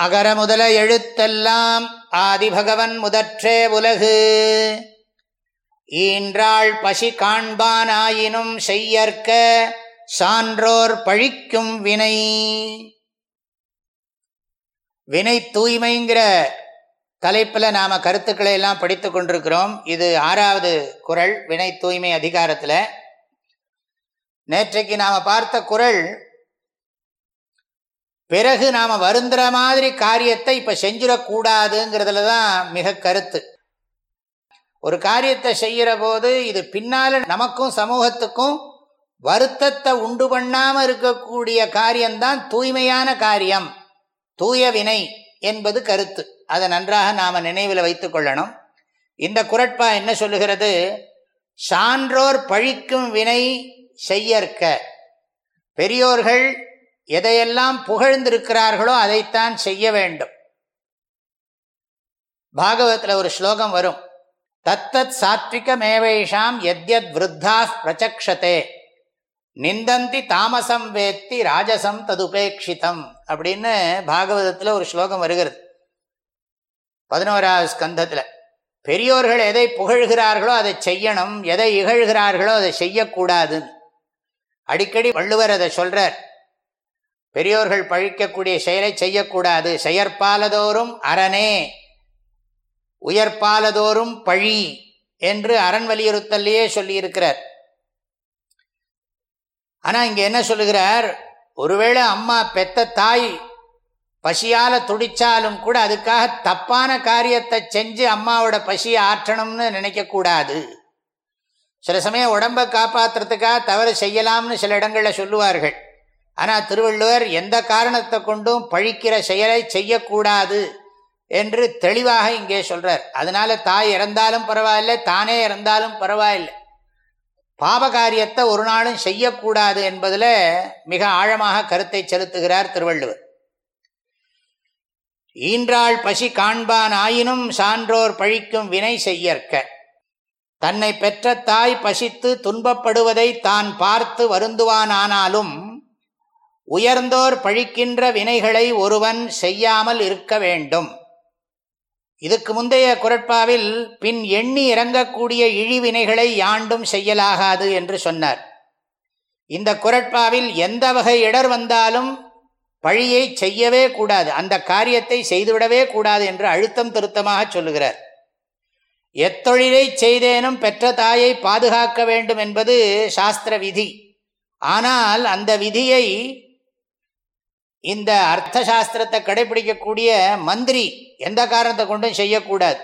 அகர முதல எழுத்தெல்லாம் ஆதிபகவன் முதற்றே உலகு. ஈன்றாள் பசி காண்பானாயினும் செய்யற்க சான்றோர் பழிக்கும் வினை. வினை தூய்மைங்கிற தலைப்பில் நாம் கருத்துக்களை எல்லாம் படித்து கொண்டிருக்கிறோம். இது ஆறாவது குரல் வினை தூய்மை அதிகாரத்தில். நேற்றைக்கு நாம் பார்த்த குரல் பிறகு நாம் வருந்துற மாதிரி காரியத்தை இப்போ செஞ்சிடக்கூடாதுங்கிறதுல தான் மிக கருத்து. ஒரு காரியத்தை செய்கிற போது இது பின்னால் நமக்கும் சமூகத்துக்கும் வருத்தத்தை உண்டு பண்ணாமல் இருக்கக்கூடிய காரியம்தான் தூய்மையான காரியம். தூய வினை என்பது கருத்து. அதை நன்றாக நாம் நினைவில் வைத்துக் கொள்ளணும். இந்த குரட்பா என்ன சொல்லுகிறது? சான்றோர் பழிக்கும் வினை செய்யற்க. பெரியோர்கள் எதையெல்லாம் புகழ்ந்திருக்கிறார்களோ அதைத்தான் செய்ய வேண்டும். பாகவத்தில் ஒரு ஸ்லோகம் வரும். தத்தத் சாத்விகமேவைஷாம் எத்யத் விருத்தா பிரச்சக்ஷதே. நிந்தந்தி தாமசம் வேத்தி ராஜசம் ததுபேட்சிதம் அப்படின்னு பாகவதத்தில் ஒரு ஸ்லோகம் வருகிறது. பதினோராவது ஸ்கந்தத்தில். பெரியோர்கள் எதை புகழ்கிறார்களோ அதை செய்யணும் எதை இகழ்கிறார்களோ அதை செய்யக்கூடாது அடிக்கடி வள்ளுவர் அதை சொல்றார். பெரியோர்கள் பழிக்கக்கூடிய செயலை செய்யக்கூடாது. செயற்பாலதோறும் அரணே உயர்பாலதோறும் பழி என்று அரண் வலியுறுத்தல்லையே சொல்லியிருக்கிறார். ஆனால் இங்கே என்ன சொல்லுகிறார்? ஒருவேளை அம்மா பெத்த தாய் பசியால் துடிச்சாலும் கூட அதுக்காக தப்பான காரியத்தை செஞ்சு அம்மாவோட பசியை ஆற்றணும்னு நினைக்கக்கூடாது. சில சமயம் உடம்பை காப்பாற்றுறதுக்காக தவறு செய்யலாம்னு சில இடங்களில் சொல்லுவார்கள். ஆனால் திருவள்ளுவர் எந்த காரணத்தை கொண்டும் பழிக்கிற செயலை செய்யக்கூடாது என்று தெளிவாக இங்கே சொல்றார். அதனால தாய் இறந்தாலும் பரவாயில்லை தானே இறந்தாலும் பரவாயில்லை. பாப காரியத்தை ஒரு நாளும் செய்யக்கூடாது என்பதில் மிக ஆழமாக கருத்தை செலுத்துகிறார் திருவள்ளுவர். ஈன்றாள் பசி காண்பான் ஆயினும் சான்றோர் பழிக்கும் வினை செய்யற்க. தன்னை பெற்ற தாய் பசித்து துன்பப்படுவதை தான் பார்த்து வருந்துவானானாலும் உயர்ந்தோர் பழிக்கின்ற வினைகளை ஒருவன் செய்யாமல் இருக்க வேண்டும். இதுக்கு முந்தைய குரட்பாவில் பின் எண்ணி இறங்கக்கூடிய இழிவினைகளை யாண்டும் செய்யலாகாது என்று சொன்னார். இந்த குரட்பாவில் எந்த வகை இடர் வந்தாலும் பழியை செய்யவே கூடாது அந்த காரியத்தை செய்துவிடவே கூடாது என்று அழுத்தம் திருத்தமாக சொல்லுகிறார். எத்தொழிலை செய்தேனும் பெற்ற தாயை பாதுகாக்க வேண்டும் என்பது சாஸ்திர விதி. ஆனால் அந்த விதியை இந்த அர்த்த சாஸ்திரத்தை கடைபிடிக்கக்கூடிய மந்திரி எந்த காரணத்தை கொண்டும் செய்யக்கூடாது.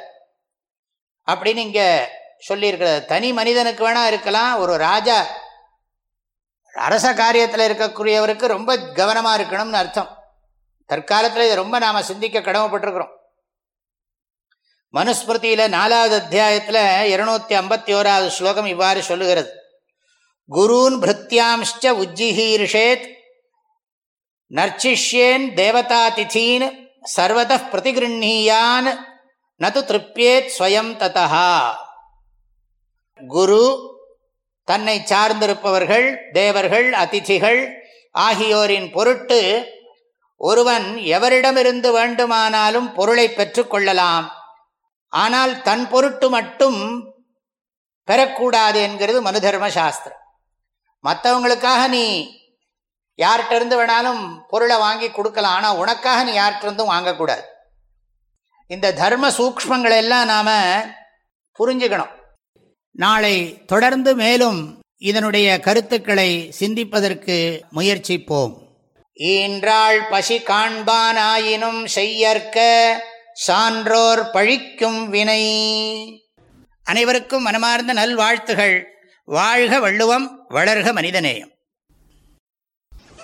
அப்படின்னு இங்க சொல்லியிருக்கிறது. தனி மனிதனுக்கு வேணா இருக்கலாம். ஒரு ராஜா அரச காரியத்தில் இருக்கக்கூடியவருக்கு ரொம்ப கவனமாக இருக்கணும்னு அர்த்தம். தற்காலத்தில் இதை ரொம்ப நாம் சிந்திக்க கடமைப்பட்டிருக்கிறோம். மனுஸ்மிருதியில் நாலாவது அத்தியாயத்தில் இருநூத்தி ஐம்பத்தி ஓராவது ஸ்லோகம் இவ்வாறு சொல்லுகிறது. குருன் பிருத்தியாம்ச்ச உஜ்ஜிஹீர்ஷேத் நர்ச்சிஷ்யேன் தேவதாதிதீன் சர்வத பிரதிகிருண்ணீயான் நது திருப்தியேத் ஸ்வயம் ததா குரு தன்னை சார்ந்திருப்பவர்கள் தேவர்கள் அதிதிகள் ஆகியோரின் பொருட்டு ஒருவன் எவரிடமிருந்து வேண்டுமானாலும் பொருளை பெற்றுக்கொள்ளலாம் ஆனால் தன் பொருட்டு மட்டும் பெறக்கூடாது என்கிறது மனு தர்ம சாஸ்திரம். மற்றவங்களுக்காக நீ யார்கிட்ட இருந்து வேணாலும் பொருளை வாங்கி கொடுக்கலாம். ஆனால் உனக்காக நீ யார்கிட்ட இருந்தும் வாங்கக்கூடாது. இந்த தர்ம சூக்மங்களை எல்லாம் நாம் புரிஞ்சுக்கணும். நாளை தொடர்ந்து மேலும் இதனுடைய கருத்துக்களை சிந்திப்பதற்கு முயற்சிப்போம். ஈன்றாள் பசி காண்பானாயினும் செய்யற்க சான்றோர் பழிக்கும் வினை. அனைவருக்கும் மனமார்ந்த நல்வாழ்த்துகள். வாழ்க வள்ளுவம் வளர்க மனிதநேயம்.